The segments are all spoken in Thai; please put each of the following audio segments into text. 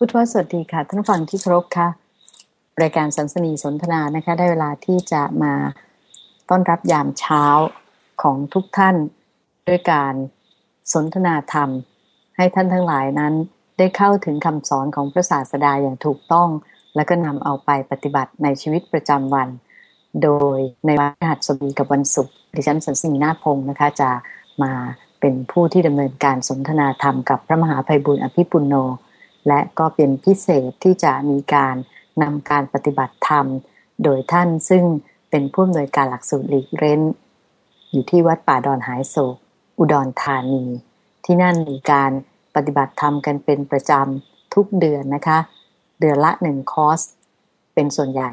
พุทธวสวัสดีค่ะ ท่านฟังที่เคารพค่ะรายการสันสนีสนทนานะคะ ได้เวลาที่จะมาต้อนรับยามเช้าของทุกท่านด้วยการสนทนาธรรม ให้ท่านทั้งหลายนั้นได้เข้าถึงคำสอนของพระศาสดาอย่างถูกต้อง แล้วก็นำเอาไปปฏิบัติในชีวิตประจำวัน โดยในวันหัสบดีกับวันศุกร์ดิฉันสันสนีนาพงศ์นะคะ จะมาเป็นผู้ที่ดำเนินการสนทนาธรรมกับพระมหาภัยบุญอภิปุโน และก็เป็นพิเศษที่จะมีการนำการปฏิบัติธรรม โดยท่านซึ่งเป็นผู้อำนวยการหลักสูตรหลีกเร้น อยู่ที่วัดป่าดอนหายโศก อุดรธานี ที่นั่นมีการปฏิบัติธรรมกันเป็นประจำทุกเดือนนะคะ เดือนละหนึ่งคอร์สเป็นส่วนใหญ่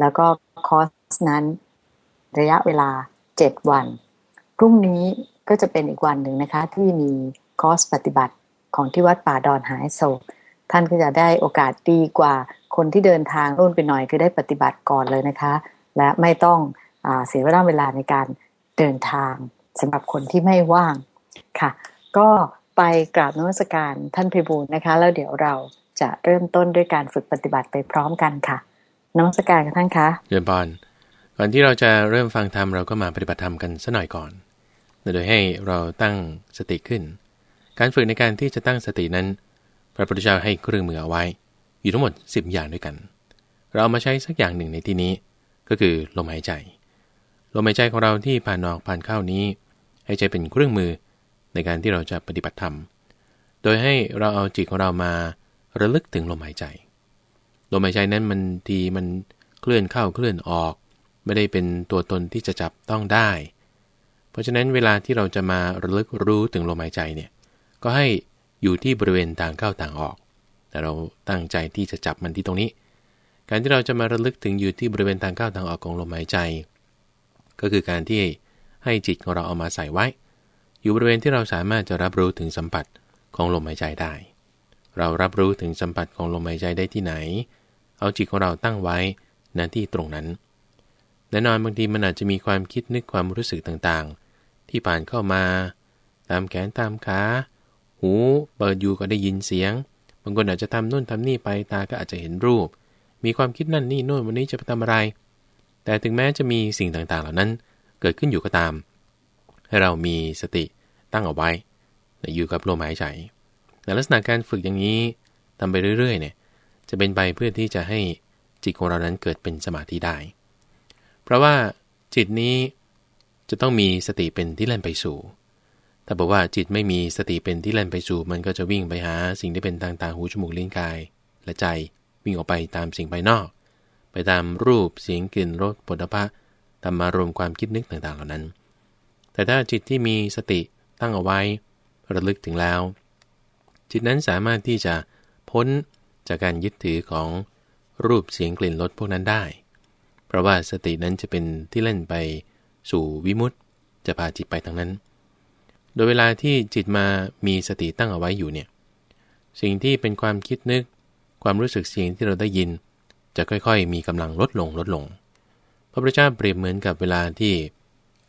แล้วก็คอร์สนั้นระยะเวลาเจ็ดวันพรุ่งนี้ก็จะเป็นอีกวันหนึ่งนะคะที่มีคอร์สปฏิบัติของที่วัดป่าดอนหายโศก ท่านก็จะได้โอกาสดีกว่าคนที่เดินทางรุ่นไปหน่อยคือได้ปฏิบัติก่อนเลยนะคะ และไม่ต้องอเสียเวลาเวลาในการเดินทางสำหรับคนที่ไม่ว่างค่ะ ก็ไปกราบนมัสการท่านพิบูลนะคะ แล้วเดี๋ยวเราจะเริ่มต้นด้วยการฝึกปฏิบัติไปพร้อมกันค่ะนมัสการกันท่านคะเรียนบอลก่อนที่เราจะเริ่มฟังธรรมเราก็มาปฏิบัติธรรมกันสัหน่อยก่อน โดยให้เราตั้งสติขึ้น การฝึกในการที่จะตั้งสตินั้น พระพุทธเจ้าให้เครื่องมือเอาไว้ อยู่ทั้งหมด 10 อย่างด้วยกัน เราเอามาใช้สักอย่างหนึ่งในที่นี้ ก็คือลมหายใจ ลมหายใจของเราที่ผ่านออกผ่านเข้านี้ ให้ใจเป็นเครื่องมือในการที่เราจะปฏิบัติธรรม โดยให้เราเอาจิตของเรามาระลึกถึงลมหายใจ ลมหายใจนั้นมันทีมันเคลื่อนเข้าเคลื่อนออก ไม่ได้เป็นตัวตนที่จะจับต้องได้ เพราะฉะนั้นเวลาที่เราจะมาระลึกรู้ถึงลมหายใจเนี่ย ก็ให้ อยู่ที่บริเวณต่างเข้าต่างออก แต่เราตั้งใจที่จะจับมันที่ตรงนี้ การที่เราจะมาระลึกถึงอยู่ที่บริเวณทางเข้าทางออกของลมหายใจ ก็คือการที่ให้จิตของเราเอามาใส่ไว้ อยู่บริเวณที่เราสามารถจะรับรู้ถึงสัมผัสของลมหายใจได้ เรารับรู้ถึงสัมผัสของลมหายใจได้ที่ไหน เอาจิตของเราตั้งไว้ณที่ตรงนั้นแน่นอนบางทีมันอาจจะมีความคิดนึกความรู้สึกต่างๆ ที่ผ่านเข้ามา ตามแขนตามขา หูเปิดอยู่ก็ได้ยินเสียง บางคนอาจจะทำนู่นทำนี่ไปตาก็อาจจะเห็นรูป มีความคิดนั่นนี่โน่นวันนี้จะไปทำอะไร แต่ถึงแม้จะมีสิ่งต่างๆ เหล่านั้น เกิดขึ้นอยู่ก็ตาม ให้เรามีสติตั้งเอาไว้อยู่กับลมหายใจในลักษณะการฝึกอย่างนี้ทำไปเรื่อยๆเนี่ยจะเป็นไปเพื่อที่จะให้จิตของเรานั้นเกิดเป็นสมาธิได้ เพราะว่าจิตนี้จะต้องมีสติเป็นที่เล่นไปสู่ ถ้าบอกว่าจิตไม่มีสติเป็นที่เล่นไปสู่ มันก็จะวิ่งไปหาสิ่งที่เป็นทางตาหูจมูกลิ้นกาย และใจวิ่งออกไปตามสิ่งภายนอก ไปตามรูปเสียงกลิ่นรสปุถะธรรมารมความคิดนึกต่างๆเหล่านั้น แต่ถ้าจิตที่มีสติตั้งเอาไว้ระลึกถึงแล้ว จิตนั้นสามารถที่จะพ้นจากการยึดถือของรูปเสียงกลิ่นรสพวกนั้นได้ เพราะว่าสตินั้นจะเป็นที่เล่นไปสู่วิมุตติจะพาจิตไปทางนั้น โดยเวลาที่จิตมามีสติตั้งเอาไว้อยู่เนี่ย สิ่งที่เป็นความคิดนึก ความรู้สึกเสียงที่เราได้ยิน จะค่อยๆ มีกำลังลดลงลดลง พระพุทธเจ้าเปรียบเหมือนกับเวลาที่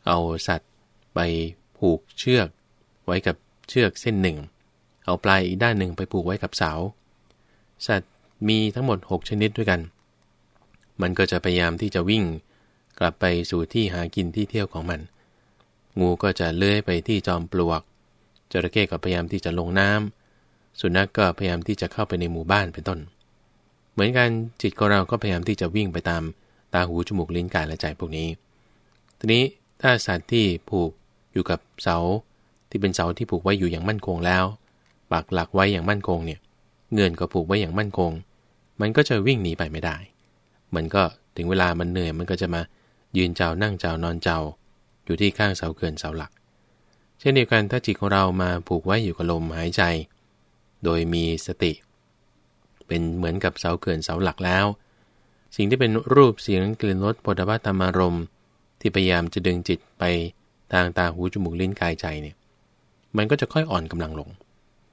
เอาสัตว์ไปผูกเชือก ไว้กับเชือกเส้นหนึ่ง เอาปลายอีกด้านหนึ่งไปผูกไว้กับเสา สัตว์มีทั้งหมด 6 ชนิดด้วยกัน มันก็จะพยายามที่จะวิ่ง กลับไปสู่ที่หากินที่เที่ยวของมัน งูก็จะเลื้อยไปที่จอมปลวก จระเข้ก็พยายามที่จะลงน้ำสุนัขกก็พยายามที่จะเข้าไปในหมู่บ้านเป็นต้น เหมือนกันจิตของเราก็พยายามที่จะวิ่งไปตามตาหูจมูกลิ้นกายและใจพวกนี้ ทีนี้ถ้าสัตว์ที่ผูกอยู่กับเสาที่เป็นเสาที่ผูกไว้อยู่อย่างมั่นคงแล้วปักหลักไว้อย่างมั่นคงเนี่ยเงื่อนก็ผูกไว้อย่างมั่นคง มันก็จะวิ่งหนีไปไม่ได้ มันก็ถึงเวลามันเหนื่อยมันก็จะมายืนเจ้านั่งเจ้านอนเจ้า อยู่ที่ข้างเสาเกินเสาหลัก เช่นเดียวกันถ้าจิตของเรามาผูกไว้อยู่กับลมหายใจ โดยมีสติ เป็นเหมือนกับเสาเกินเสาหลักแล้ว สิ่งที่เป็นรูปเสียงกลิ่นรสปฐะธรรมารมที่พยายามจะดึงจิตไปทางตาหูจมูกลิ้นกายใจเนี่ยมันก็จะค่อยอ่อนกำลังลง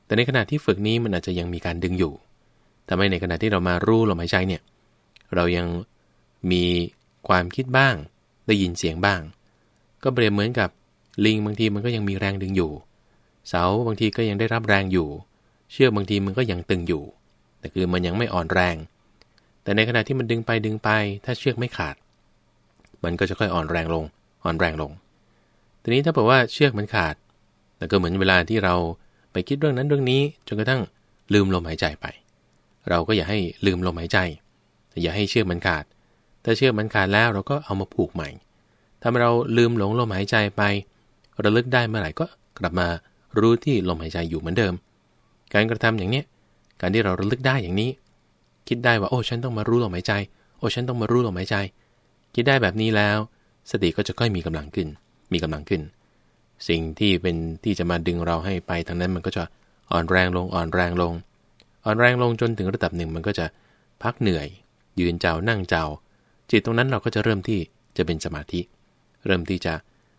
แต่ในขณะที่ฝึกนี้มันอาจจะยังมีการดึงอยู่ทำให้ในขณะที่เรามารู้ลมหายใจเนี่ย เรายังมีความคิดบ้าง ได้ยินเสียงบ้าง ก็เปรียบเหมือนกับลิงบางทีมันก็ยังมีแรงดึงอยู่ เสาบางทีก็ยังได้รับแรงอยู่ เชือกบางทีมันก็ยังตึงอยู่ แต่คือมันยังไม่อ่อนแรง แต่ในขณะที่มันดึงไปดึงไป ถ้าเชือกไม่ขาด มันก็จะค่อยอ่อนแรงลง อ่อนแรงลง ทีนี้ถ้าบอกว่าเชือกมันขาดแล้วก็เหมือนเวลาที่เราไปคิดเรื่องนั้นเรื่องนี้จนกระทั่งลืมลมหายใจไป เราก็อย่าให้ลืมลมหายใจ อย่าให้เชือกมันขาด ถ้าเชือกมันขาดแล้วเราก็เอามาผูกใหม่ ถ้าเราลืมหลงลมหายใจไป ระลึกได้เมื่อไหร่ก็กลับมารู้ที่ลมหายใจอยู่เหมือนเดิม การกระทำอย่างเนี้ยการที่เราระลึกได้อย่างนี้ คิดได้ว่าโอ้ฉันต้องมารู้ลมหายใจ โอ้ฉันต้องมารู้ลมหายใจ คิดได้แบบนี้แล้ว สติก็จะค่อยมีกำลังขึ้น มีกำลังขึ้น สิ่งที่เป็นที่จะมาดึงเราให้ไปทางนั้นมันก็จะอ่อนแรงลงอ่อนแรงลง อ่อนแรงลงจนถึงระดับหนึ่งมันก็จะพักเหนื่อย ยืนเจ้านั่งเจ้าจิตตรงนั้นเราก็จะเริ่มที่จะเป็นสมาธิ เริ่มที่จะ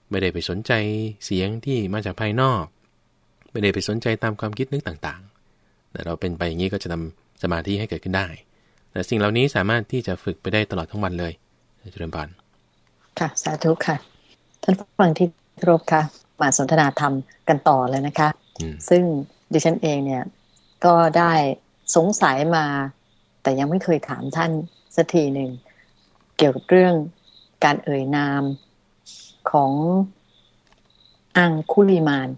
ไม่ได้ไปสนใจเสียงที่มาจากภายนอก ไม่ได้ไปสนใจตามความคิดนึกต่างๆแต่เราเป็นไปอย่างนี้ก็จะนำสมาธิให้เกิดขึ้นได้แต่สิ่งเหล่านี้สามารถที่จะฝึกไปได้ตลอดทั้งวันเลยเจริญพรค่ะ สาธุค่ะ ท่านฟังที่ครบค่ะ มาสนทนาธรรมกันต่อเลยนะคะ ซึ่งดิฉันเองเนี่ย ก็ได้สงสัยมา แต่ยังไม่เคยถามท่านสักทีหนึ่ง เกี่ยวกับเรื่องการเอ่ยนาม ของอังคุลิมาน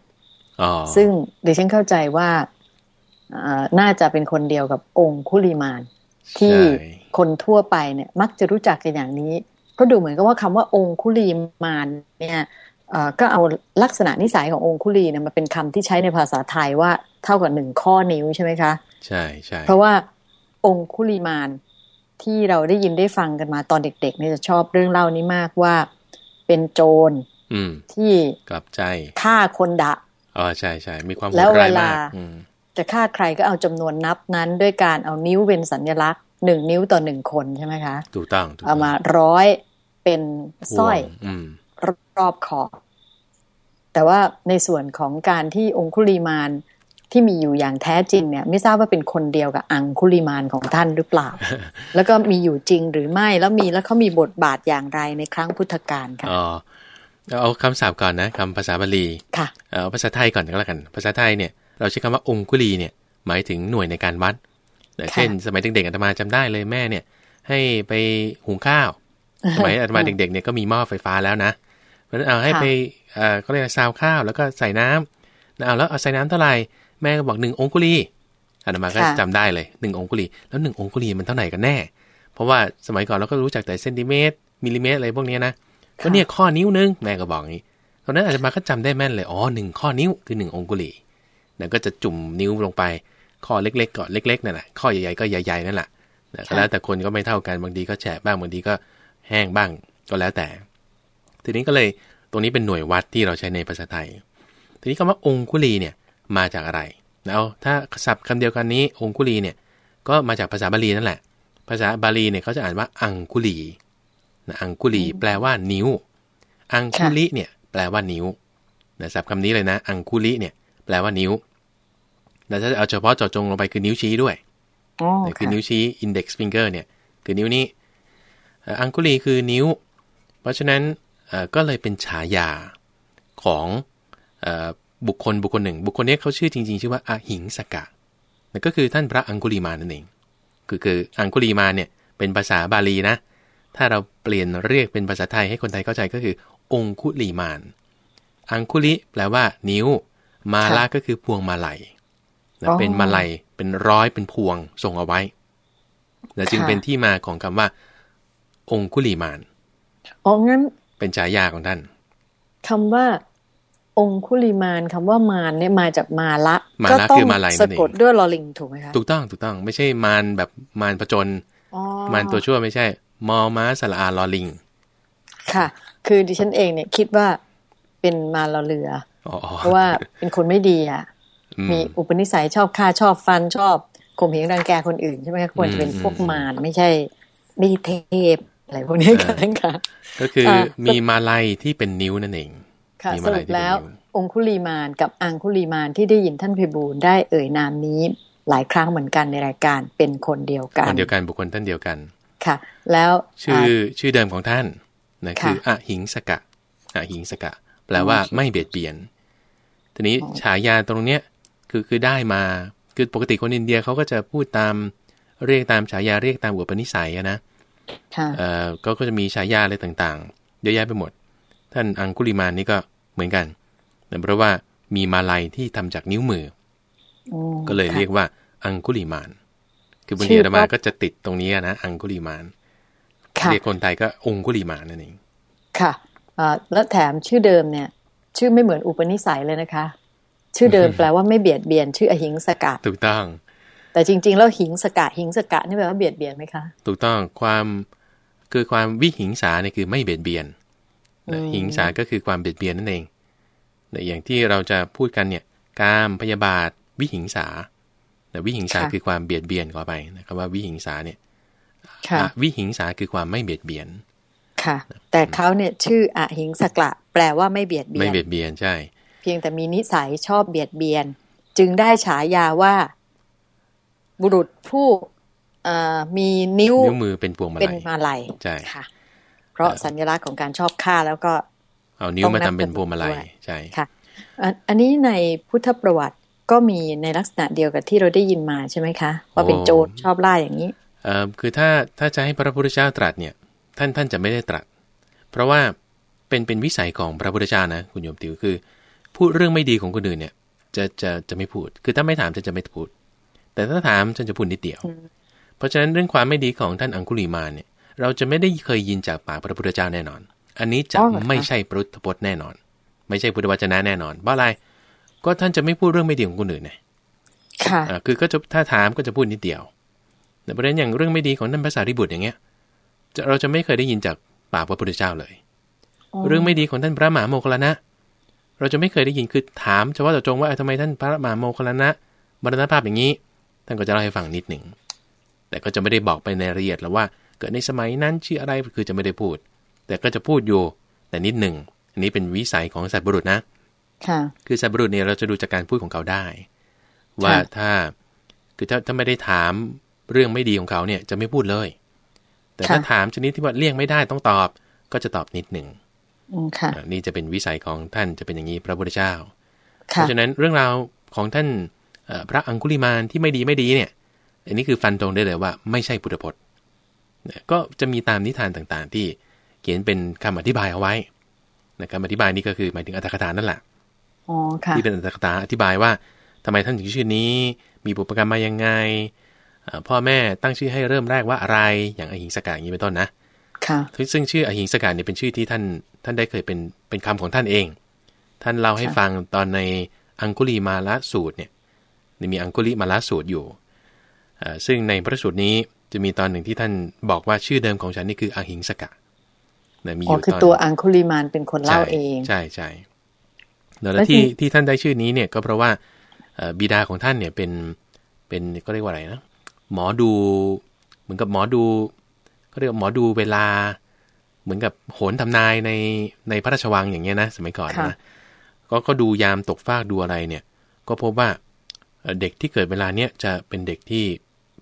ซึ่งดิฉันเข้าใจว่าน่าจะเป็นคนเดียวกับองคุลิมาน ที่คนทั่วไปเนี่ย มักจะรู้จักกันอย่างนี้ เพราะดูเหมือนกับว่าคำว่าองคุลีมาน เนี่ยก็เอาลักษณะนิสัยขององคุลีเนี่ยมาเป็นคำที่ใช้ในภาษาไทยว่าเท่ากับหนึ่งข้อนิ้วใช่ไหมคะ ใช่ใช่เพราะว่าองคุลีมานที่เราได้ยินได้ฟังกันมาตอนเด็กๆเนี่ยจะชอบเรื่องเล่านี้มากว่า เป็นโจรที่กลับใจฆ่าคนดะอ๋อใช่ใช่มีความแล้วเวลาจะฆ่าใครก็เอาจำนวนนับนั้น ด้วยการเอานิ้วเป็นสัญลักษณ์หนึ่งนิ้วต่อหนึ่งคนใช่ไหมคะถูกต้องเอามาร้อยเป็นสร้อยรอบคอแต่ว่าในส่วนของการที่องคุลีมาน ที่มีอยู่อย่างแท้จริงเนี่ยไม่ทราบว่าเป็นคนเดียวกับอังคุลิมานของท่านหรือเปล่า แล้วก็มีอยู่จริงหรือไม่แล้วมีแล้วเขามีบทบาทอย่างไรในครั้งพุทธกาลค่ะอ๋อเอาคำศัพท์ก่อนนะคำภาษาบาลีค่ะเอาภาษาไทยก่อนก็แล้วกัน ภาษาไทยเนี่ยเราใช้คำว่าองคุลีเนี่ยหมายถึงหน่วยในการวัดเช่น สมัยเด็กๆอาตมาจำได้เลยแม่เนี่ย ให้ไปหุงข้าว สมัยอาตมาเด็กๆเนี่ยก็มีหม้อไฟฟ้าแล้วนะเพราะนั้นเอาให้ไปเอ่อก็เรียกซาวข้าวแล้วก็ใส่น้ำเอาแล้วเอาใส่น้ำเท่าไหร่ แม่ก็บอกหนึ่งองคุลีอาตมาก็จำได้เลยหนึ่งองคุลีแล้วหนึ่งองคุลีมันเท่าไหร่กันแน่ เพราะว่าสมัยก่อนเราก็รู้จักแต่เซนติเมตรมิลลิเมตรอะไรพวกนี้นะก็เนี่ยข้อนิ้วนึงแม่ก็บอกงี้ตอนนั้นอาจจะมาก็จำได้แม่นเลยอ๋อหนึ่งข้อนิ้วคือหนึ่งองคุลีเนี่ยก็จะจุ่มนิ้วลงไป ข้อเล็กๆก่อนเล็กๆนั่นแหละข้อใหญ่ๆก็ใหญ่ๆนั่นแหละแล้วแต่คนก็ไม่เท่ากันบางทีก็แฉะบ้างบางทีก็แห้งบ้างก็แล้วแต่ ทีนี้ก็เลยตรงนี้เป็นหน่วยวัดที่เราใช้ในภาษาไทย ทีนี้คำว่าองคุลีเนี่ย มาจากอะไรแล้วถ้าศัพท์คำเดียวกันนี้องคุลีเนี่ยก็มาจากภาษาบาลีนั่นแหละ ภาษาบาลีเนี่ยเขาจะอ่านว่าอังคุลีนะอังคุลีแปลว่านิ้ว อังคุลิเนี่ยแปลว่านิ้วนะศัพท์คำนี้เลยนะ อังคุลิเนี่ยแปลว่านิ้วแต่ถ้าเอาเฉพาะเจาะจงลงไปคือนิ้วชี้ด้วยคือนิ้วชี้ index finger เนี่ยคือนิ้วนี้ อังคุลีคือนิ้ว เพราะฉะนั้นก็เลยเป็นฉายาของ บุคคลบุคคลหนึ่ง บุคคลนี้เขาชื่อจริง ๆ ชื่อว่าอาหิงสกะนั่นก็คือท่านพระอังคุลีมานั่นเอง คือคืออังคุลีมาเนี่ยเป็นภาษาบาลีนะ ถ้าเราเปลี่ยนเรียกเป็นภาษาไทยให้คนไทยเข้าใจก็คือ องคุลีมาน อังคุลิแปลว่า นิ้ว มาละก็คือพวงมาลัยเป็นมาลัยเป็นร้อยเป็นพวงส่งเอาไว้และจึงเป็นที่มาของคำว่า องคุลีมาน อ๋องั้น เป็นฉายาของท่านคำว่า องคุลิมานคำว่ามานเนี่ยมาจากมาละมาละคือมาลัยสะกดด้วยลอลิงถูกไหมคะถูกต้องถูกต้องไม่ใช่มานแบบมานประจนมานตัวชั่วไม่ใช่ มอม้าสละอาลอลิง ค่ะ คือดิฉันเองเนี่ยคิดว่าเป็นมาลอเรือเพราะว่าเป็นคนไม่ดีอะมีอุปนิสัยชอบฆ่าชอบฟันชอบข่มเหงรังแกคนอื่นใช่ไหมคะควรจะเป็นพวกมารไม่ใช่ไม่เทพอะไรพวกนี้กันค่ะก็คือมีมาลัยที่เป็นนิ้วนั่นเอง ค่ะสรุปแล้ว องคุลีมานกับอังคุลีมานที่ได้ยินท่านพิบูลได้เอ่ยนามนี้ หลายครั้งเหมือนกันในรายการเป็นคนเดียวกันคนเดียวกันบุคคลท่านเดียวกันค่ะ แล้วชื่อชื่อเดิมของท่านนะคืออหิงสกะอหิงสกะ แปลว่าไม่เบียดเบียน ทีนี้ฉายาตรงเนี้ยคือคือได้มาคือปกติคนอินเดียเขาก็จะพูดตามเรียกตามฉายาเรียกตามอุปนิสัยอะนะค่ะเอ่อก็ก็จะมีฉายาอะไรต่างๆเยอะแยะไปหมด ท่านอังคุลิมานนี่ก็เหมือนกันแต่เพราะว่ามีมาลัยที่ทำจากนิ้วมืออืมก็เลยค่ะเรียกว่า อังคุลิมาน คือบางชื่ทีออาตมาเพราะก็จะติดตรงนี้นะ อังคุลิมานค่ะเรียกคนไทยก็องคุลิมานนั่นเอง ค่ะเอ่อแล้วแถมชื่อเดิมเนี่ย ชื่อไม่เหมือนอุปนิสัยเลยนะคะ ชื่อเดิมแปลว่าไม่เบียดเบียน ชื่ออหิงสกะถูกต้อง แต่จริง ๆ แล้วหิงสกะหิงสกะนี่แปลว่าเบียดเบียนไหมคะ ถูกต้องความคือความวิหิงสาเนี่ยคือไม่เบียดเบียนอืม หิงสาก็คือความเบียดเบียนนั่นเองแต่อย่างที่เราจะพูดกันเนี่ยกามพยาบาท วิหิงสาแต่วิหิงสาคือความเบียดเบียนก็ไปนะครับว่าวิหิงสาเนี่ยค่ะอวิหิงสาคือความไม่เบียดเบียน ค่ะ แต่เขาเนี่ยชื่ออหิงสกะ แปลว่าไม่เบียดเบีไม่ยนเบียดเบียนใช่ เพียงแต่มีนิสัยชอบเบียดเบียน จึงได้ฉายาว่า บุรุษผู้เอ่อมีนิ้วนิ้วมือเป็นพวงมาเป็นลัยมาลัยใช่ค่ะ เพราะสัญลักษณ์ของการชอบฆ่าแล้วก็ เอานิ้วมาต้องนัทำบเป็นพวงมาลัยด้วยใช่ค่ะอันอันนี้ในพุทธประวัติก็มีในลักษณะเดียวกับที่เราได้ยินมาใช่ไหมคะ ว่าเป็นโจรชอบล่าอย่างนี้เอ่อคือถ้าถ้าจะให้พระพุทธเจ้าตรัสเนี่ย ท่านท่านจะไม่ได้ตรัส เพราะว่าเป็นเป็นวิสัยของพระพุทธเจ้านะคุณโยมติวคือ พูดเรื่องไม่ดีของคนอื่นเนี่ย จะจะจะไม่พูด คือถ้าไม่ถามจะจะไม่พูด แต่ถ้าถามฉันจะพูดนิดเดียว เพราะฉะนั้นเรื่องความไม่ดีของท่านอังคุลีมานเนี่ย เราจะไม่ได้เคยยินจากปากพระพุทธเจ้าแน่นอน อันนี้จะอ๋อเหรอคะไม่ใช่พุทธพจน์แน่นอน ไม่ใช่พุทธวจนะแน่นอนเพราะอะไรก็ท่านจะไม่พูดเรื่องไม่ดีของคนอื่นไงค่ะอ่าคือก็จะถ้าถามก็จะพูดนิดเดียว แต่ประเด็นอย่างเรื่องไม่ดีของท่านภาษาริบุตรอย่างเงี้ยจะเราจะไม่เคยได้ยินจากปากพระพุทธเจ้าเลย เรื่องไม่ดีของท่านพระมหาโมคคัลลานะ เราจะไม่เคยได้ยินคือถามเฉพาะเจาะจงว่าเออทำไมท่านพระมหาโมคคัลลานะมรณภาพอย่างนี้ ท่านก็จะเล่าให้ฟังนิดหนึ่ง แต่ก็จะไม่ได้บอกไปในรายละเอียดแล้วว่า เกิดในสมัยนั้นชื่ออะไรคือจะไม่ได้พูด แต่ก็จะพูดอยู่ แต่นิดหนึ่งอันนี้เป็นวิสัยของสัตว์บุรุษนะค่ะคือสัตว์บุรุษเนี่ยเราจะดูจากการพูดของเขาได้ ว่าค่ะถ้าคือถ้าถ้าไม่ได้ถามเรื่องไม่ดีของเขาเนี่ยจะไม่พูดเลย แต่ถ้าถามชนิดที่ว่าเลี่ยงไม่ได้ต้องตอบ ก็จะตอบนิดหนึ่งอืมค่ะอ่านี่จะเป็นวิสัยของท่านจะเป็นอย่างนี้พระพุทธเจ้า เพค่ะราะฉะนั้นเรื่องราวของท่านเอ่อพระอังคุลิมานที่ไม่ดีไม่ดีเนี่ย อันนี้คือฟันตรงได้เลยว่าไม่ใช่พุทธพจน์ นะก็จะมีตามนิทานต่างๆ ที่เขียนเป็นคำอธิบายเอาไว้นะคำอธิบายนี่ก็คือหมายถึงอัตถกถานั่นแหละอ๋อค่ะที่เป็นอัตถกถาอธิบายว่าทำไมท่านถึงชื่อนี้ มีบุพกรรมมายังไงเอ่อพ่อแม่ตั้งชื่อให้เริ่มแรกว่าอะไรอย่างอหิงสกาอย่างนี้เป็นต้นนะค่ะซึ่งชื่ออหิงสกาเนี่ยเป็นชื่อที่ท่านท่านได้เคยเป็นเป็นคำของท่านเอง ท่านเล่าให้ค่ะฟังตอนในอังคุลีมาละสูตรเนี่ยมีอังคุลิมาละสูตรอยู่เอ่อซึ่งในพระสูตรนี้ จะมีตอนหนึ่งที่ท่านบอกว่าชื่อเดิมของฉันนี่คืออหิงสกะนะมีออ๋อยู่คือตอนตัวอังคุลิมานเป็นคนเล่าเองใช่ใช่แล้วแล้วที่ที่ที่ท่านได้ชื่อนี้เนี่ยก็เพราะว่าเอ่อบิดาของท่านเนี่ยเป็นเป็นก็เรียกว่าอะไรนะหมอดูเหมือนกับหมอดูก็เรียกว่าหมอดูเวลา เหมือนกับโหนทำนายในในพระราชวังอย่างเงี้ยนะสมัยก่อนค่ะนะก็ก็ดูยามตกฟากดูอะไรเนี่ย ก็พบว่าเอ่อเด็กที่เกิดเวลาเนี้ยจะเป็นเด็กที่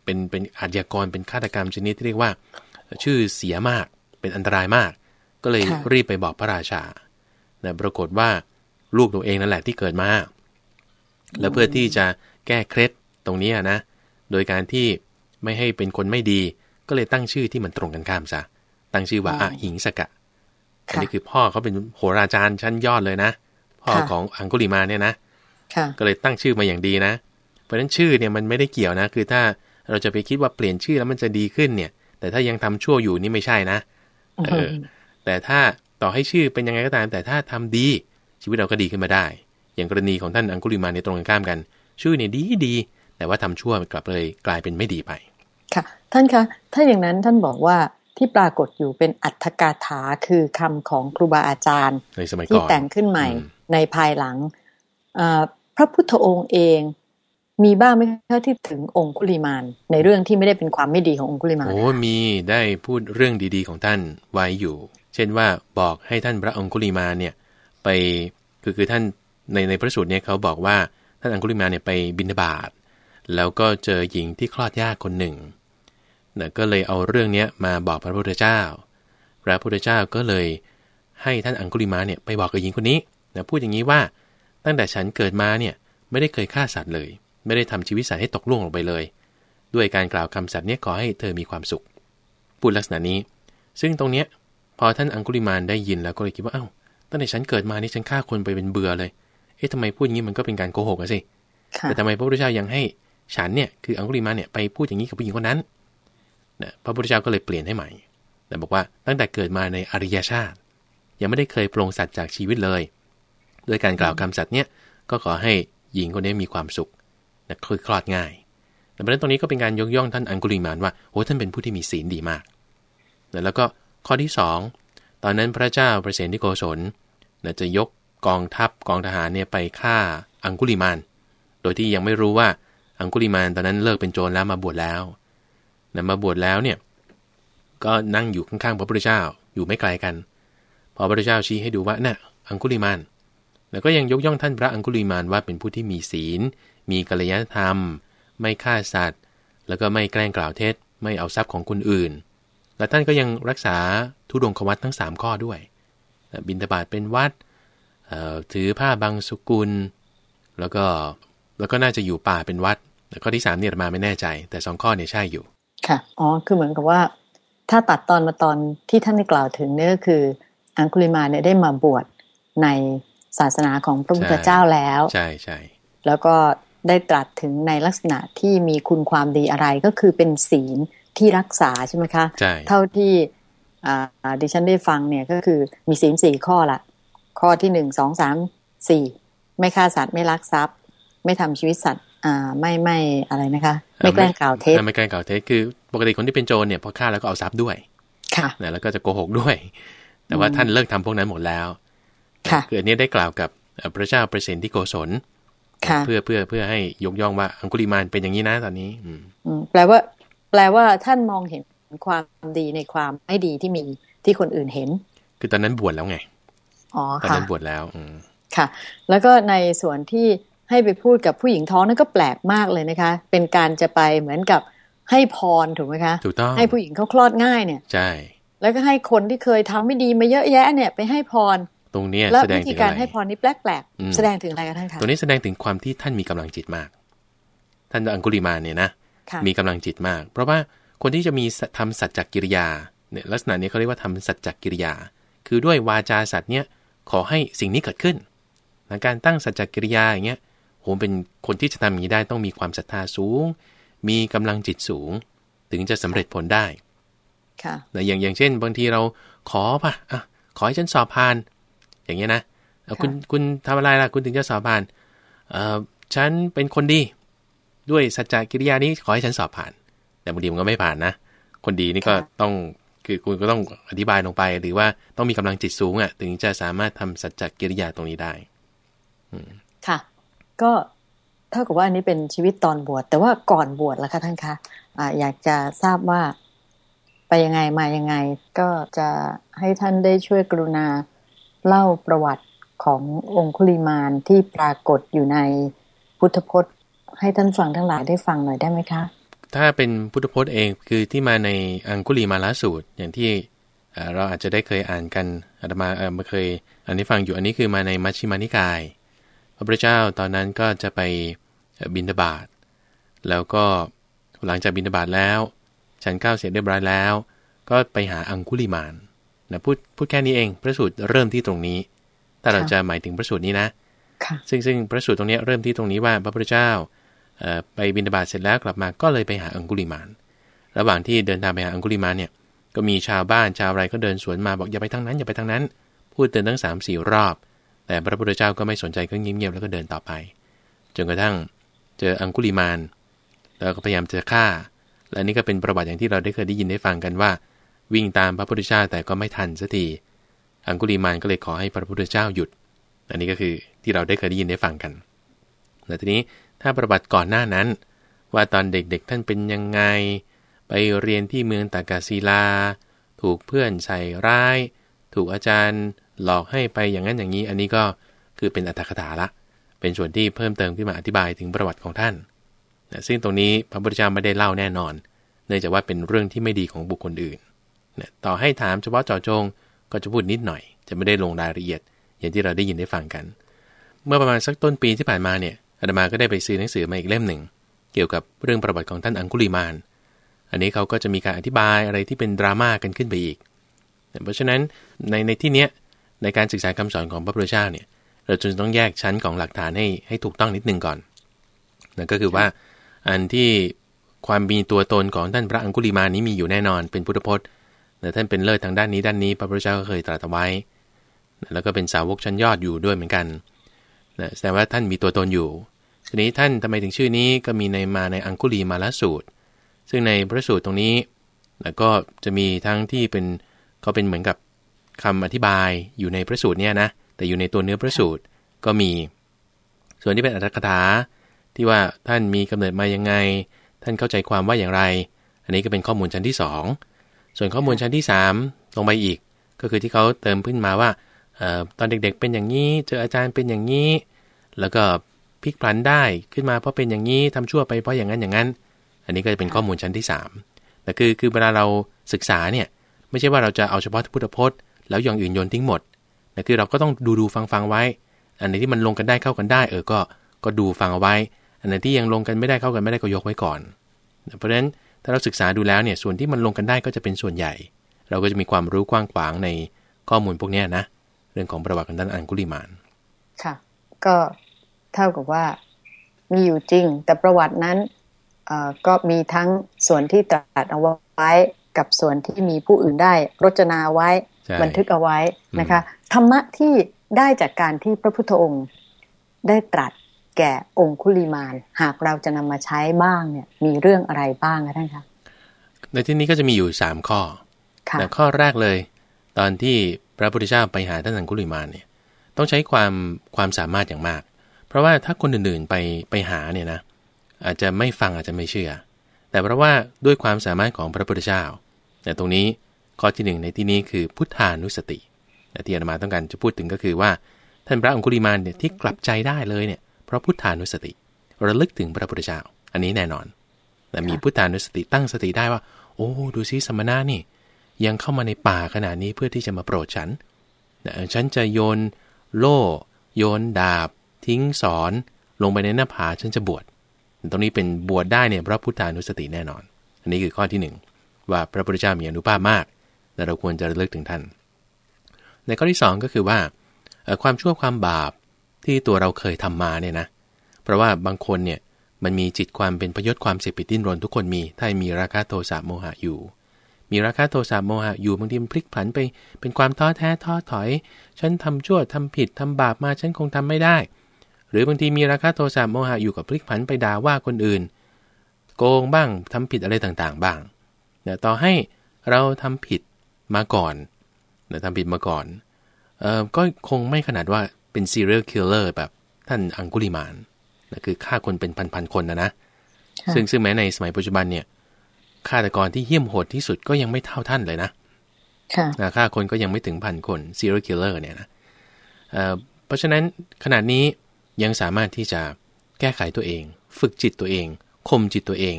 เป็นเป็นอาชญากรเป็นฆาตกรรมชนิดที่เรียกว่า ชื่อเสียมากเป็นอันตรายมาก ก็เลยค่ะรีบไปบอกพระราชาแต่ปรากฏว่าลูกตัวเองนั่นแหละที่เกิดมา แล้วเพื่อที่จะแก้เคล็ดตรงนี้อะนะ โดยการที่ไม่ให้เป็นคนไม่ดี ก็เลยตั้งชื่อที่มันตรงกันข้ามซะตั้งชื่อว่าอ๋ออะหิงสกะอันค่ะนี้คือพ่อเขาเป็นโหราจารย์ชั้นยอดเลยนะ พ่อค่ะของอังคุลิมาเนี่ยนะค่ะก็เลยตั้งชื่อมาอย่างดีนะ เพราะฉะนั้นชื่อเนี่ยมันไม่ได้เกี่ยวนะ คือถ้า เราจะไปคิดว่าเปลี่ยนชื่อแล้วมันจะดีขึ้นเนี่ย แต่ถ้ายังทำชั่วอยู่นี่ไม่ใช่นะเออแต่ถ้าต่อให้ชื่อเป็นยังไงก็ตาม แต่ถ้าทำดี ชีวิตเราก็ดีขึ้นมาได้ อย่างกรณีของท่านอังคุลิมาในยตรงกันข้ามกัน ชื่อเนี่ยดีดีแต่ว่าทำชั่วกลับเลยกลายเป็นไม่ดีไป ค่ะ ท่านคะถ้าอย่างนั้นท่านบอกว่าที่ปรากฏอยู่เป็นอัตถกาถาคือคำของครูบาอาจารย์ ในสมัยที่ก่อนแต่งขึ้นใหม่อืมในภายหลังเอ่อพระพุทธองค์เอง มีบ้างไหมคะที่ถึงองคุลิมานในเรื่องที่ไม่ได้เป็นความไม่ดีขององคุลิมานโอ้มีได้พูดเรื่องดีๆของท่านไว้อยู่ เช่นว่าบอกให้ท่านพระองคุลิมานเนี่ยไปคือคือท่านในในพระสูตรเนี่ยเขาบอกว่าท่านอังคุลิมานเนี่ยไปบิณฑบาตแล้วก็เจอหญิงที่คลอดยากคนหนึ่งเนี่ยก็เลยเอาเรื่องเนี้ยมาบอกพระพุทธเจ้า พระพุทธเจ้าก็เลยให้ท่านอังคุลิมาเนี่ยไปบอกกับหญิงคนนี้นะพูดอย่างนี้ว่าตั้งแต่ฉันเกิดมาเนี่ยไม่ได้เคยฆ่าสัตว์เลย ไม่ได้ทำชีวิตสัตว์ให้ตกล่วงลงไปเลย ด้วยการกล่าวคำสัตย์เนี้ยขอให้เธอมีความสุข พูดลักษณะนี้ ซึ่งตรงเนี้ยพอท่านอังคุลิมานได้ยินแล้วก็เลยคิดว่าเอา้าตั้งแต่ฉันเกิดมานี่ฉันฆ่าคนไปเป็นเบื่อเลย เอ๊ะทำไมพูดอย่างนี้มันก็เป็นการโกหกอะสิ แต่ทำไมพระพุทธเจ้ายังให้ฉันเนี่ยคืออังคุลิมานเนี่ยไปพูดอย่างนี้กับผู้หญิงคนนั้นนะพระพุทธเจ้าก็เลยเปลี่ยนให้ใหม่ แต่บอกว่าตั้งแต่เกิดมาในอริยชาติ ยังไม่ได้เคยปรงสัตว์จากชีวิตเลย ด้วยการกล่าวคำสัตย์เนี่ยก็ขอให้หญิงคนนี้มีความสุข นะคือคลอดง่าย แต่ประเด็นตรงนี้ก็เป็นการยกย่องท่านอังกุลิมานว่าโอ้ท่านเป็นผู้ที่มีศีลดีมากแล้วก็ข้อที่ 2 ตอนนั้นพระเจ้าประเสนที่โกศลจะยกกองทัพกองทหารเนี่ยไปฆ่าอังกุลิมาน โดยที่ยังไม่รู้ว่าอังกุลิมานตอนนั้นเลิกเป็นโจรแล้วมาบวชแล้วนะมาบวชแล้วเนี่ยก็นั่งอยู่ข้างๆพระพุทธเจ้าอยู่ไม่ไกลกัน พอพระพุทธเจ้าชี้ให้ดูว่าน่ะอังกุลิมาน แล้วก็ยังยกย่องท่านพระอังกุลิมานว่าเป็นผู้ที่มีศีล มีกัลยาณธรรม ไม่ฆ่าสัตว์ แล้วก็ไม่แกล้งกล่าวเท็จ ไม่เอาทรัพย์ของคนอื่น และท่านก็ยังรักษาทุดงควัตทั้ง 3 ข้อด้วย บินตบาตเป็นวัด ถือผ้าบางสุกุล แล้วก็แล้วก็น่าจะอยู่ป่าเป็นวัดแต่ข้อที่3เนี่ยมาไม่แน่ใจ แต่2ข้อเนี่ยใช่อยู่ ค่ะ อ๋อ คือเหมือนกับว่า ถ้าตัดตอนมาตอนที่ท่านได้กล่าวถึงเนี่ยก็คือ อังคุลิมาเนี่ยได้มาบวชใน ศาสนาของพระพุทธเจ้าแล้ว ใช่ใช่แล้วก็ได้ตรัสถึงในลักษณะที่มีคุณความดีอะไรก็คือเป็นศีลที่รักษาใช่ไหมคะใช่เท่าที่ดิฉันได้ฟังเนี่ยก็คือมีศีลสี่ข้อละข้อที่หนึ่งสองสามสี่ไม่ฆ่าสัตว์ไม่ลักทรัพย์ ไม่ทำชีวิตสัตว์อ่าไม่ไม่อะไรนะคะ ไม่แกล้งกล่าวเท็จไม่แกล้งกล่าวเท็จคือ ปกติคนที่เป็นโจรเนี่ยพอฆ่าแล้วก็เอาทรัพย์ด้วย ค่ะแล้วก็จะโกหกด้วย แต่ว่าท่านเลิกทำพวกนั้นหมดแล้ว ค่ะคืออันนี้ได้กล่าวกับพระเจ้าเปรตที่โกศลค่ะเพื่อเพื่อเพื่อให้ยกย่องว่าอังคุลิมานเป็นอย่างนี้นะตอนนี้อืมอืมแปลว่า แปลว่าท่านมองเห็นความดีในความไม่ดีที่มีที่คนอื่นเห็น คือตอนนั้นบวชแล้วไงอ๋อตอนค่ะนั้นบวชแล้วอืมค่ะ แล้วก็ในส่วนที่ให้ไปพูดกับผู้หญิงท้องนั่นก็แปลกมากเลยนะคะ เป็นการจะไปเหมือนกับให้พรถูกไหมคะถูกต้องให้ผู้หญิงเขาคลอดง่ายเนี่ย ใช่ แล้วก็ให้คนที่เคยทำไม่ดีมาเยอะแยะเนี่ย ไปให้พร ตรงเนี้ยแล้วแสดงวิธีถึงการอะไรให้พรนี้แปลกอืมๆแสดงถึงอะไรกันท่านคะตัวนี้แสดงถึงความที่ท่านมีกำลังจิตมาก ท่านอังคุลิมานเนี่ยนะค่ะมีกำลังจิตมาก เพราะว่าคนที่จะมีทำสัจจกิริยาเนี่ยลักษณะนี้เขาเรียกว่าทำสัจจกิริยา คือด้วยวาจาสัตว์เนี่ยขอให้สิ่งนี้เกิดขึ้นหลังการตั้งสัจจกิริยาอย่างเงี้ยโหเป็นคนที่จะทำอย่างนี้ได้ต้องมีความศรัทธาสูง มีกำลังจิตสูง ถึงจะสำเร็จผลได้ ค่ะนะอย่างอย่างเช่น บางทีเราขอป่ะอะขอให้ฉันสอบผ่าน อย่างเงี้ยนะเอ่อคุณคุณทำอะไรล่ะคุณถึงจะสอบผ่านเอ่อฉันเป็นคนดี ด้วยสัจจกิริยานี้ขอให้ฉันสอบผ่าน แต่บางทีมันก็ไม่ผ่านนะ คนดีนี่ก็ค่ะต้องคือคุณก็ต้องอธิบายลงไป หรือว่าต้องมีกำลังจิตสูงอะ ถึงจะสามารถทำสัจจกิริยาตรงนี้ได้ค่ะ ก็เท่ากับว่าอันนี้เป็นชีวิตตอนบวชแต่ว่าก่อนบวชแล้วคะท่านคะอ่าอยากจะทราบว่าไปยังไงมายังไง ก็จะให้ท่านได้ช่วยกรุณา เล่าประวัติขององคุลิมานที่ปรากฏอยู่ในพุทธพจน์ ให้ท่านฟังทั้งหลายได้ฟังหน่อยได้ไหมคะ ถ้าเป็นพุทธพจน์เองคือที่มาในอังคุลีมาลาสูตร อย่างที่เราอาจจะได้เคยอ่านกันอาตมาเออมาเคย อันนี้ฟังอยู่อันนี้คือมาในมัชฌิมานิกาย พระพุทธเจ้าตอนนั้นก็จะไปบิณฑบาตแล้วก็หลังจากบิณฑบาตแล้ว ฉันข้าวเสร็จเรียบร้อยแล้ว ก็ไปหาอังคุลิมาน นะพูดพูดแค่นี้เองพระสูตรเริ่มที่ตรงนี้ถ้าเราค่ะจะหมายถึงพระสูตรนี้นะค่ะซึ่งซึ่งพระสูตรตรงเนี้ยเริ่มที่ตรงนี้ว่าพระพุทธเจ้าเอ่อไปบิณฑบาตเสร็จแล้วกลับมาก็เลยไปหาอังคุลิมาน ระหว่างที่เดินทางไปหาอังคุลิมานเนี่ยก็มีชาวบ้านชาวอะไรก็เดินสวนมาบอกอย่าไปทางนั้นอย่าไปทางนั้น พูดเตือนทั้งสามสี่รอบ แต่พระพุทธเจ้าก็ไม่สนใจก็เงียบๆแล้วก็เดินต่อไป จนกระทั่งเจออังคุลิมานแล้วก็พยายามจะฆ่า และนี่ก็เป็นประวัติอย่างที่เราได้เคยได้ยินได้ฟังกันว่า วิ่งตามพระพุทธเจ้าแต่ก็ไม่ทันสักทีอังคุลิมานก็เลยขอให้พระพุทธเจ้าหยุด อันนี้ก็คือที่เราได้เคยได้ยินได้ฟังกันแต่ทีนี้ถ้าประวัติก่อนหน้านั้น ว่าตอนเด็กๆท่านเป็นยังไง ไปเรียนที่เมืองตากาศิลา ถูกเพื่อนใส่ร้าย ถูกอาจารย์หลอกให้ไปอย่างนั้นอย่างนี้ อันนี้ก็คือเป็นอัตถกถาละ เป็นส่วนที่เพิ่มเติมขึ้นมาอธิบายถึงประวัติของท่านซึ่งตรงนี้พระพุทธเจ้าไม่ได้เล่าแน่นอน เนื่องจากว่าเป็นเรื่องที่ไม่ดีของบุคคลอื่น นะต่อให้ถามเฉพาะเจาะจงก็จะพูดนิดหน่อย จะไม่ได้ลงรายละเอียด อย่างที่เราได้ยินได้ฟังกัน เมื่อประมาณสักต้นปีที่ผ่านมาเนี่ยอาตมาก็ได้ไปซื้อหนังสือมาอีกเล่มหนึ่ง เกี่ยวกับเรื่องประวัติของท่านอังคุลิมาน อันนี้เขาก็จะมีการอธิบายอะไรที่เป็นดราม่ากันขึ้นไปอีก เพราะฉะนั้นในในที่เนี้ยในการศึกษาคำสอนของพระพุทธเจ้าเนี่ยเราจึงต้องแยกชั้นของหลักฐานให้ให้ถูกต้องนิดนึงก่อนนั่นก็คือว่าอันที่ความมีตัวตนของท่านพระอังคุลิมานี้มีอยู่แน่นอนเป็นพุทธพจน์ ท่านเป็นเลิศทางด้านนี้ด้านนี้ พระพุทธเจ้าก็เคยตรัสไว้ แล้วก็เป็นสาวกชั้นยอดอยู่ด้วยเหมือนกันแสดงว่าท่านมีตัวตนอยู่ ทีนี้ท่านทำไมถึงชื่อนี้ก็มีในมาในอังคุลีมาลสูตร ซึ่งในพระสูตรตรงนี้แล้วก็จะมีทั้งที่เป็นเขาเป็นเหมือนกับคำอธิบายอยู่ในพระสูตรเนี่ยนะ แต่อยู่ในตัวเนื้อพระสูตรก็มี ส่วนที่เป็นอัตถกถาที่ว่าท่านมีกำเนิดมายังไง ท่านเข้าใจความว่าอย่างไร อันนี้ก็เป็นข้อมูลชั้นที่2 ส่วนข้อมูลชั้นที่ 3 ลงไปอีก ก็คือที่เขาเติมขึ้นมาว่าตอนเด็กๆเป็นอย่างนี้ เจออาจารย์เป็นอย่างนี้ แล้วก็พลิกผันได้ขึ้นมาเพราะเป็นอย่างนี้ทำชั่วไปเพราะอย่างนั้นอย่างนั้น อันนี้ก็จะเป็นข้อมูลชั้นที่3แต่คือคือเวลาเราศึกษาเนี่ยไม่ใช่ว่าเราจะเอาเฉพาะพุทธพจน์แล้วอย่างอื่นโยนทิ้งหมดแต่คือเราก็ต้องดูดูฟังฟังไว้ อันไหนที่มันลงกันได้เข้ากันได้ เออก็ก็ดูฟังเอาไว้ อันไหนที่ยังลงกันไม่ได้เข้ากันไม่ได้ก็ยกไว้ก่อน เพราะฉะนั้น ถ้าเราศึกษาดูแล้วเนี่ยส่วนที่มันลงกันได้ก็จะเป็นส่วนใหญ่ เราก็จะมีความรู้กว้างขวางในข้อมูลพวกนี้นะเรื่องของประวัติของท่านอังคุลิมานค่ะ ก็เท่ากับว่ามีอยู่จริง แต่ประวัตินั้นก็มีทั้งส่วนที่ตรัสเอาไว้กับส่วนที่มีผู้อื่นได้รจนาไว้ บันทึกเอาไว้นะคะธรรมะที่ได้จากการที่พระพุทธองค์ได้ตรัส แก่องคุลิมาน หากเราจะนำมาใช้บ้างเนี่ย มีเรื่องอะไรบ้างคะท่านคะในที่นี้ก็จะมีอยู่สามข้อแต่ข้อแรกเลย ตอนที่พระพุทธเจ้าไปหาท่านสังคุลิมานเนี่ย ต้องใช้ความความสามารถอย่างมาก เพราะว่าถ้าคนอื่นๆไปไปหาเนี่ยนะ อาจจะไม่ฟังอาจจะไม่เชื่อ แต่เพราะว่าด้วยความสามารถของพระพุทธเจ้าแต่ตรงนี้ข้อที่หนึ่งในที่นี้คือพุทธานุสติที่อาตมาต้องการจะพูดถึงก็คือว่าท่านพระองคุลิมานเนี่ยที่กลับใจได้เลยเนี่ยเพ ราะพุทธานุสติ ระลึกถึงพระพุทธเจ้า อันนี้แน่นอนแต่มีพุทธานุสติตั้งสติได้ว่า โอ้ดูซิสมณะนี่ ยังเข้ามาในป่าขนาดนี้เพื่อที่จะมาโปรดฉันฉันจะโยนโล่โยนดาบ ทิ้งสอน ลงไปในหน้าผาฉันจะบวชตรงนี้เป็นบวชได้เนี่ยเพราะพุทธานุสติแน่นอน อันนี้คือข้อที่ 1 ว่าพระพุทธเจ้ามีอนุภาพมากแต่เราควรจะระลึกถึงท่าน ในข้อที่ 2 ก็คือว่าความชั่วความบาป ที่ตัวเราเคยทำมาเนี่ยนะเพราะว่าบางคนเนี่ยมันมีจิตความเป็นพยศความเสพติดดิ้นรนทุกคนมีถ้ามีราคะโทสะโมหะอยู่ มีราคะโทสะโมหะอยู่บางทีมันพลิกผันไป เป็นความท้อแท้ท้อถอย ฉันทำชั่วทำผิดทำบาปมาฉันคงทำไม่ได้ หรือบางทีมีราคะโทสะโมหะอยู่กับพลิกผันไปด่าว่าคนอื่น โกงบ้างทำผิดอะไรต่างๆ บ้างแต่ต่อให้เราทำผิดมาก่อนนะทำผิดมาก่อนเอ่อก็คงไม่ขนาดว่า เป็น serial killer แบบท่านอังกุลิมานนะคือฆ่าคนเป็นพันๆคนนะนะ ซึ่งซึ่งแม้ในสมัยปัจจุบันเนี่ยฆาตกรที่เหี้ยมโหดที่สุดก็ยังไม่เท่าท่านเลยนะฆ่าคนก็ยังไม่ถึงพันคน serial killer เนี่ยนะเเพราะฉะนั้นขนาดนี้ยังสามารถที่จะแก้ไขตัวเอง ฝึกจิตตัวเองข่มจิตตัวเอง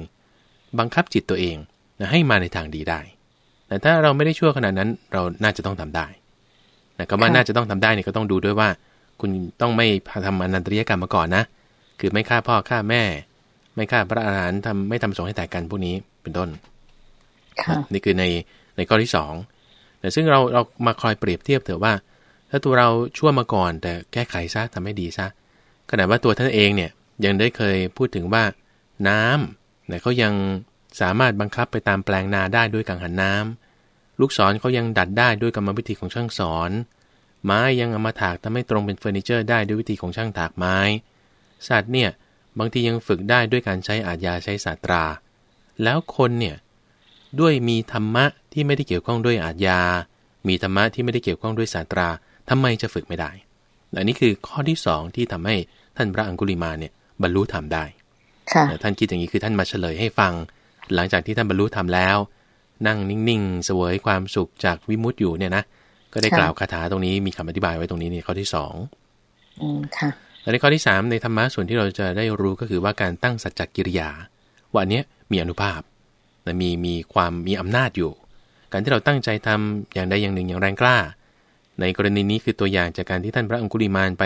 บังคับจิตตัวเองนะให้มาในทางดีได้ แต่ถ้าเราไม่ได้ชั่วขนาดนั้นเราน่าจะต้องทำได้นะคำว่าน่าจะต้องทำได้เนี่ยก็ต้องดูด้วยว่า คุณต้องไม่ทำอนันตริยกรรมมาก่อนนะ คือไม่ฆ่าพ่อฆ่าแม่ ไม่ฆ่าพระอาหารหันต์ทำไม่ทำสงให้แตกกันพวกนี้เป็นต้นนี่คือในในข้อที่สองแต่ซึ่งเราเรามาคอยเปรียบเทียบเถอะว่า ถ้าตัวเราชั่วมาก่อน แต่แก้ไขซะทำให้ดีซะขณะว่าตัวท่านเองเนี่ยยังได้เคยพูดถึงว่าน้ำเนี่ยเขายังสามารถบังคับไปตามแปลงนาได้ด้วยกังหันน้ำลูกศรเขายังดัดได้ด้วยกรรมวิธีของช่างสอน ไม้ยังเอามาถากทำให้ตรงเป็นเฟอร์นิเจอร์ได้ด้วยวิธีของช่างถากไม้ สัตว์เนี่ยบางทียังฝึกได้ด้วยการใช้อาญาใช้ศาสตรา แล้วคนเนี่ยด้วยมีธรรมะที่ไม่ได้เกี่ยวข้องด้วยอาญา มีธรรมะที่ไม่ได้เกี่ยวข้องด้วยศาสตราทำไมจะฝึกไม่ได้ อันนี้คือข้อที่สองที่ทำให้ท่านพระอังคุลิมาเนี่ยบรรลุธรรมได้ท่านคิดอย่างนี้คือท่านมาเฉลยให้ฟัง หลังจากที่ท่านบรรลุธรรมแล้ว นั่งนิ่งๆ เสวยความสุขจากวิมุตติอยู่เนี่ยนะ ก็ได้กล่าวคาถาตรงนี้มีคำอธิบายไว้ตรงนี้ในข้อที่สองอืมค่ะและในข้อที่สามในธรรมะส่วนที่เราจะได้รู้ก็คือว่าการตั้งสัจจกิริยา ว่าอันนี้มีอนุภาพและมีมีความมีอำนาจอยู่ การที่เราตั้งใจทำอย่างใดอย่างหนึ่งอย่างแรงกล้า ในกรณีนี้คือตัวอย่างจากการที่ท่านพระองคุลิมานไป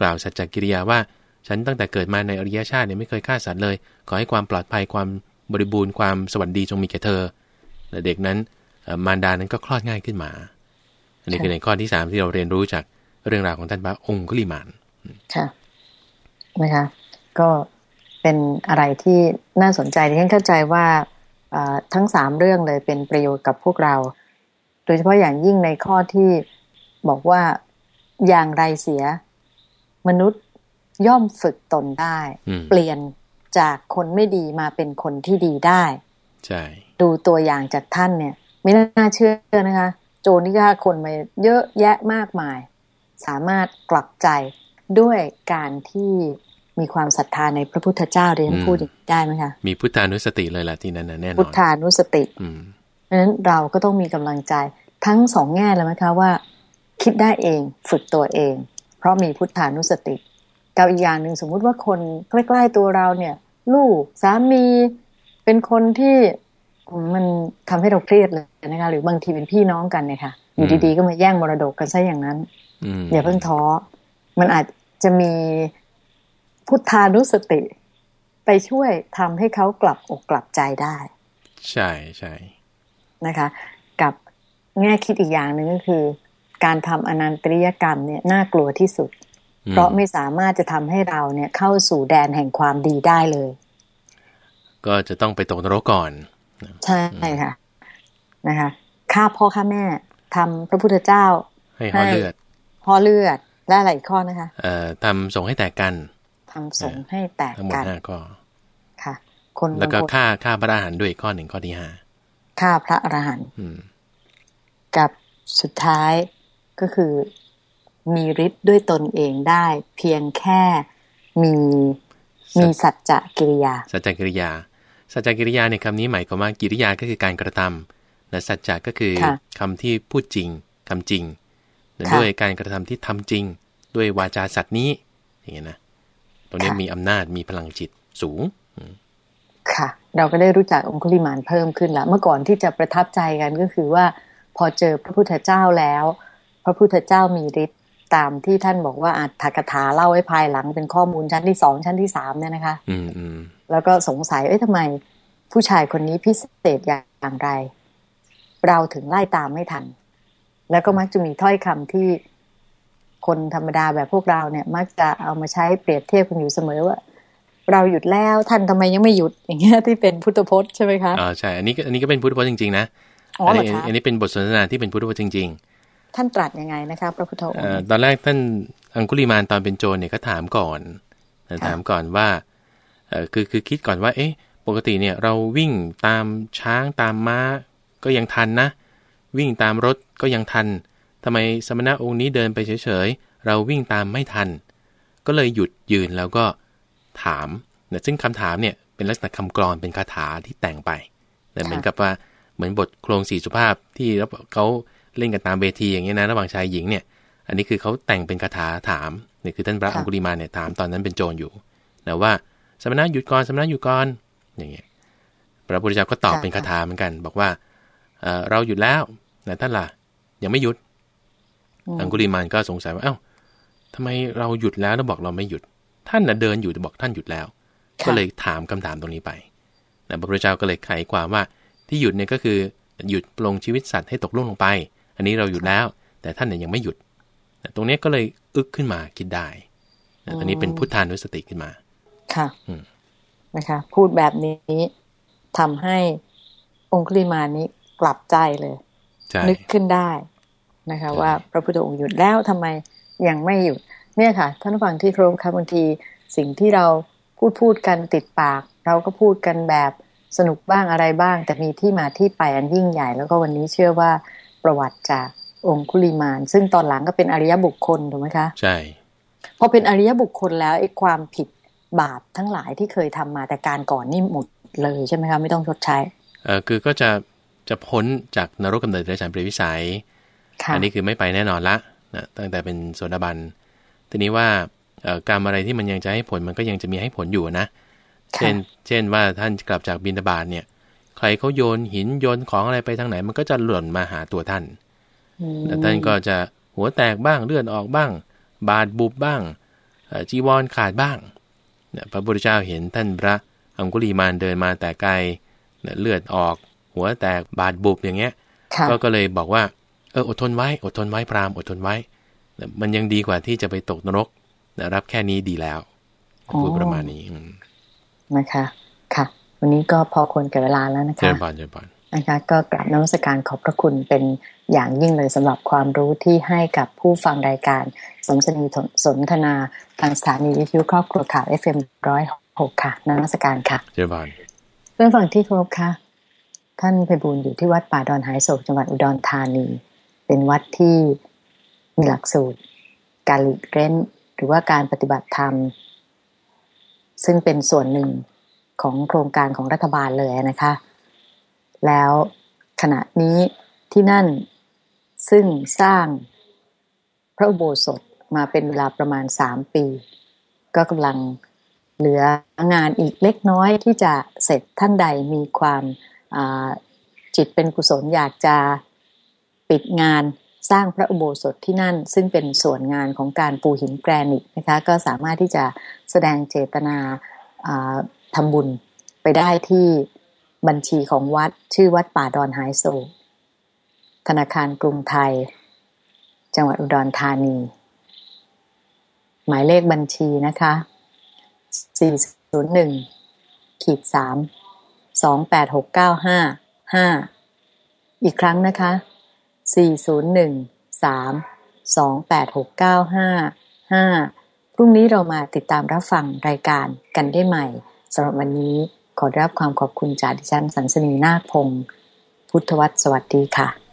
กล่าวสัจจกิริยาว่า ฉันตั้งแต่เกิดมาในอริยชาติเนี่ยไม่เคยฆ่าสัตว์เลย ขอให้ความปลอดภัยความบริบูรณ์ความสวัสดีจงมีแก่เธอและเด็กนั้นมารดานั้นก็คลอดง่ายขึ้นมา อันนี้คือในข้อที่สามที่เราเรียนรู้จากเรื่องราวของท่านพระองคุลิมานค่ะนะคะก็เป็นอะไรที่น่าสนใจที่ฉันเข้าใจว่าทั้งสามเรื่องเลยเป็นประโยชน์กับพวกเรา โดยเฉพาะอย่างยิ่งในข้อที่บอกว่าอย่างไรเสีย มนุษย์ย่อมฝึกตนได้ เปลี่ยนจากคนไม่ดีมาเป็นคนที่ดีได้ ใช่ ดูตัวอย่างจากท่านเนี่ย ไม่น่าเชื่อนะคะ โจนี่ฆ่าคนมาเยอะแยะมากมาย สามารถกลับใจด้วยการที่มีความศรัทธาในพระพุทธเจ้าเรียนพูดได้ไหมคะมีพุทธานุสติเลยล่ะที่นั้นแน่นอนพุทธานุสติเพราะฉะนั้นเราก็ต้องมีกำลังใจทั้งสองแง่เลยไหมคะว่า คิดได้เองฝึกตัวเอง เพราะมีพุทธานุสติกับอีกอย่างหนึ่งสมมุติว่าคนใกล้ ๆตัวเราเนี่ย ลูกสามีเป็นคนที่ มันทำให้เราเครียดเลยนะคะหรือบางทีเป็นพี่น้องกันเนี่ยค่ะอยู่ดีๆก็มาแย่งมรดกกันซะอย่างนั้นอย่าเพิ่งท้อ มันอาจจะมีพุทธานุสติ ไปช่วยทำให้เขากลับอกกลับใจได้ ใช่ใช่นะคะ กับแง่คิดอีกอย่างหนึ่งก็คือ การทำอนันตริยกรรมเนี่ยน่ากลัวที่สุด เพราะไม่สามารถจะทำให้เราเนี่ยเข้าสู่แดนแห่งความดีได้เลย ก็จะต้องไปตกนรกก่อน ใช่ค่ะนะคะฆ่าพ่อฆ่าแม่ทำพระพุทธเจ้า ให้ห่อเลือดห่อเลือดและอะไรอีกข้อนะคะ เอ่อทำส่งให้แตกกันทำส่งให้แตกกันทั้งหมดห้าข้อค่ะ คนแล้วก็ฆ่าฆ่าพระอรหันต์ด้วยข้อหนึ่งข้อที่ห้าฆ่าพระอรหันต์กับสุดท้ายก็คือมีฤทธิ์ด้วยตนเองได้เพียงแค่มีมีสัจจะกิริยา สัจจกิริยา สัจจกิริยาในคำนี้หมายความว่ากิริยาก็คือการกระทำและสัจจะก็คือคำที่พูดจริงคำจริงด้วยการกระทำที่ทำจริง ด้วยวาจาสัตว์นี้อย่างเงี้ยนะตรงนี้มีอำนาจมีพลังจิตสูงค่ะ เราก็ได้รู้จักองคุลิมานเพิ่มขึ้นละเมื่อก่อนที่จะประทับใจกันก็คือว่า พอเจอพระพุทธเจ้าแล้ว พระพุทธเจ้ามีฤทธิ์ ตามที่ท่านบอกว่าอัตถกถาเล่าไว้ภายหลังเป็นข้อมูลชั้นที่สองชั้นที่สามเนี่ยนะคะอืมอืมแล้วก็สงสัยเอ้ยทำไม ผู้ชายคนนี้พิเศษอย่างไร เราถึงไล่ตามไม่ทัน แล้วก็มักจะมีถ้อยคำที่คนธรรมดาแบบพวกเราเนี่ย มักจะเอามาใช้เปรียบเทียบกันอยู่เสมอว่าเราหยุดแล้วท่านทำไมยังไม่หยุดอย่างเงี้ยที่เป็นพุทธพจน์ใช่ไหมคะอ๋อใช่อันนี้อันนี้ก็เป็นพุทธพจน์จริงๆนะอ๋อเหรอคะอันนี้เป็นบทสนทนาที่เป็นพุทธพจน์จริง ๆ ท่านตรัสยังไงนะคะพระพุทธองค์ตอนแรกท่านอังคุลิมานตอนเป็นโจรเนี่ยก็ถามก่อนถามก่อนว่าเออคือคือคิดก่อนว่า เอ๊ะ ปกติเนี่ยเราวิ่งตามช้างตามม้าก็ยังทันนะ วิ่งตามรถก็ยังทันทำไมสมณะองค์นี้เดินไปเฉยเราวิ่งตามไม่ทัน ก็เลยหยุดยืนแล้วก็ถามนะซึ่งคำถามเนี่ยเป็นลักษณะคำกรอนเป็นคาถาที่แต่งไปแต่เหมือนกับว่าเหมือนบทโครงสี่สุภาพที่เขา เล่นกันตามเวทีอย่างเงี้ยนะระหว่างชายหญิงเนี่ย อันนี้คือเขาแต่งเป็นคาถาถามนี่คือท่านพระอังคุลิมาเนี่ยถามตอนนั้นเป็นโจรอยู่นะว่าสมณะหยุดก่อนสมณะหยุดก่อนอย่างเงี้ยพระพุทธเจ้าก็ตอบเป็นคาถาเหมือนกัน บอกว่าเราหยุดแล้วแต่ท่านล่ะยังไม่หยุด อังคุลิมานก็สงสัยว่าเอ้าทำไมเราหยุดแล้วแล้วบอกเราไม่หยุด ท่านนะเดินอยู่แต่บอกท่านหยุดแล้ว ก็เลยถามคำถามตรงนี้ไปนะพระพุทธเจ้าก็เลยไขความว่าที่หยุดเนี่ยก็คือหยุดปลงชีวิตสัตว์ให้ตกล่วงลงไป อันนี้เราหยุดแล้ว แต่ท่านเนี่ยยังไม่หยุด ตรงนี้ก็เลยอึกขึ้นมาคิดได้อันนี้เป็นพุทธานุสติขึ้นมา ค่ะนะคะ พูดแบบนี้ทำให้องคุลิมานี้กลับใจเลยนึกขึ้นได้นะคะ ว่าพระพุทธองค์หยุดแล้วทำไมยังไม่หยุด เนี่ยค่ะ ท่านฟังที่ครบครับบางทีสิ่งที่เราพูดพูดกันติดปาก เราก็พูดกันแบบสนุกบ้างอะไรบ้าง แต่มีที่มาที่ไปอันยิ่งใหญ่ แล้วก็วันนี้เชื่อว่า ประวัติจากองคุลิมาน ซึ่งตอนหลังก็เป็นอริยบุคคลถูกไหมคะ ใช่พอเป็นอริยบุคคลแล้วไอ้ความผิดบาปทั้งหลายที่เคยทำมาแต่การก่อนนี่หมดเลยใช่ไหมคะไม่ต้องชดใช้เออคือก็จะจะพ้นจากนรกกำเนิดเดรัจฉานเปรตวิสัยอันนี้คือไม่ไปแน่นอนละนะตั้งแต่เป็นโสดาบันทีนี้ว่าการอะไรที่มันยังจะให้ผลมันก็ยังจะมีให้ผลอยู่นะ เช่น เช่นว่าท่านกลับจากบินตาบาตเนี่ย ใครเขาโยนหินโยนของอะไรไปทางไหน มันก็จะหล่นมาหาตัวท่านแล้วท่านก็จะหัวแตกบ้างเลือดออกบ้าง บาดบุบบ้างจีวรขาดบ้างพระพุทธเจ้าเห็นท่านพระอังคุลีมานเดินมาแต่ไกลเลือดออก หัวแตกบาดบุบอย่างเงี้ย ก็ก็เลยบอกว่าเอออดทนไว้ อดทนไว้พรามอดทนไว้ มันยังดีกว่าที่จะไปตกนรกรับแค่นี้ดีแล้วพูดประมาณนี้นะคะค่ะ วันนี้ก็พอควรแก่เวลาแล้วนะคะเชิญบานเชิญบานนะคะก็กราบนมัสการขอบพระคุณเป็นอย่างยิ่งเลยสำหรับความรู้ที่ให้กับผู้ฟังรายการสนสนีสนทนาทางสถานีวิทยุครอบครัวข่าว FM ร้อยหกค่ะนมัสการค่ะเจ้าบานเพื่อนฝั่งที่ครบค่ะ ท่านไปบูญอยู่ที่วัดป่าดอนหายโศกจังหวัดอุดรธานี เป็นวัดที่มีหลักสูตร การหลีกเล่นหรือว่าการปฏิบัติธรรม ซึ่งเป็นส่วนหนึ่ง ของโครงการของรัฐบาลเลยนะคะ แล้วขณะนี้ที่นั่นซึ่งสร้างพระอุโบสถมาเป็นเวลาประมาณสามปี ก็กำลังเหลืองานอีกเล็กน้อยที่จะเสร็จท่านใดมีความจิตเป็นกุศลอยากจะปิดงานสร้างพระอุโบสถที่นั่น ซึ่งเป็นส่วนงานของการปูหินแกรนิตนะคะก็สามารถที่จะแสดงเจตนา ทำบุญไปได้ที่บัญชีของวัดชื่อวัดป่าดอนไฮโซธนาคารกรุงไทย จังหวัดอุดรธานี หมายเลขบัญชีนะคะ 401ขีด3 28695 5 อีกครั้งนะคะ 401 3 28695 5 พรุ่งนี้เรามาติดตามรับฟังรายการกันได้ใหม่ สำหรับวันนี้ขอรับความขอบคุณจากดิฉันสันสนีนาคพงศ์พุทธวัตรสวัสดีค่ะ